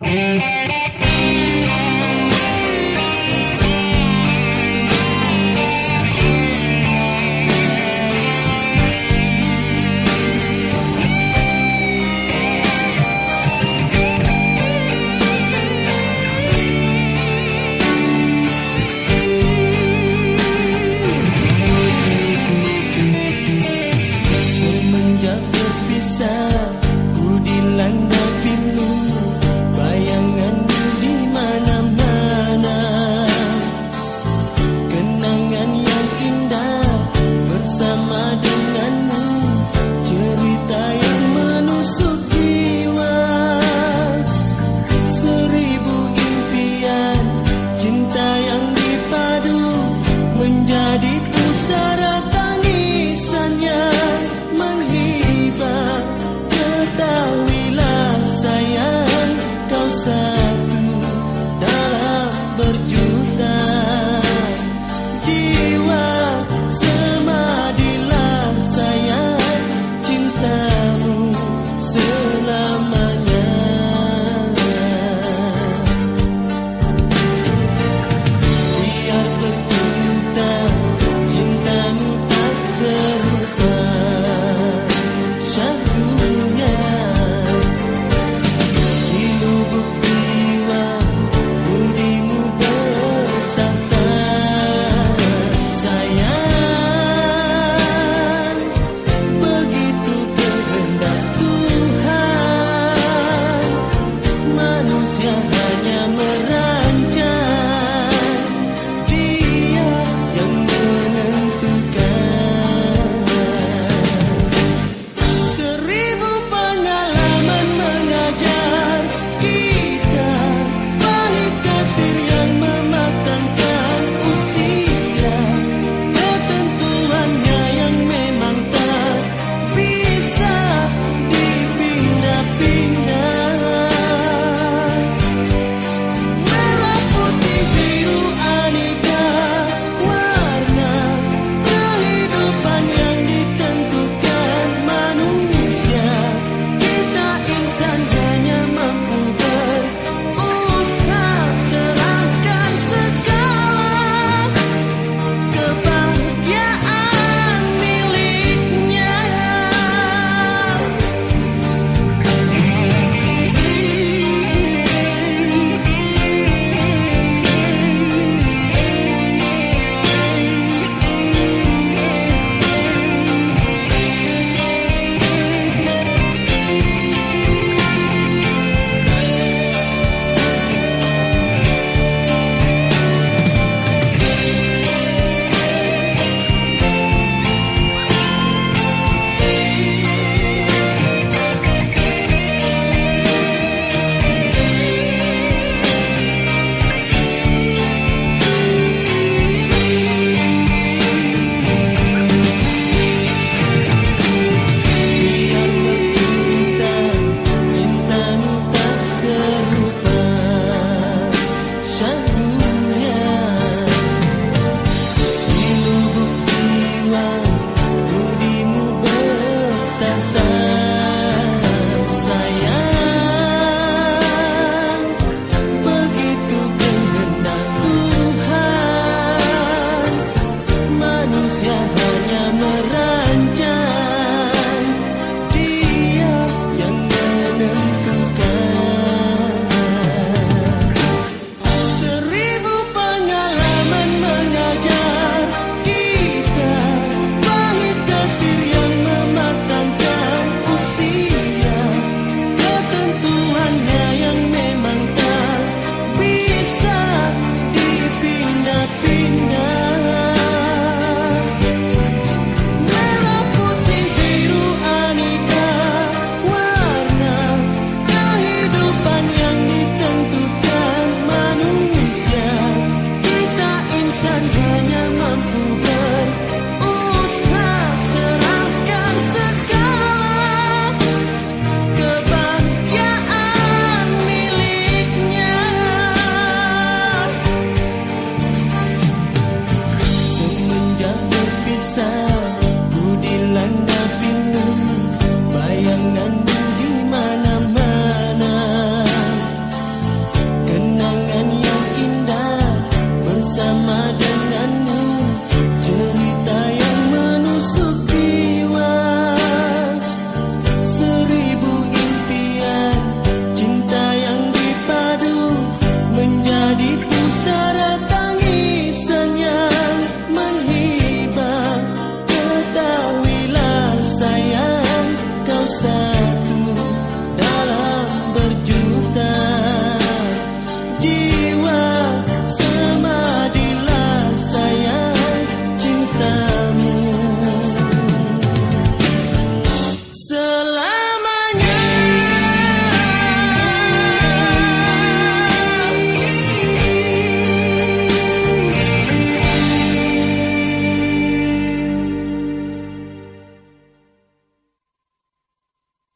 Música mm.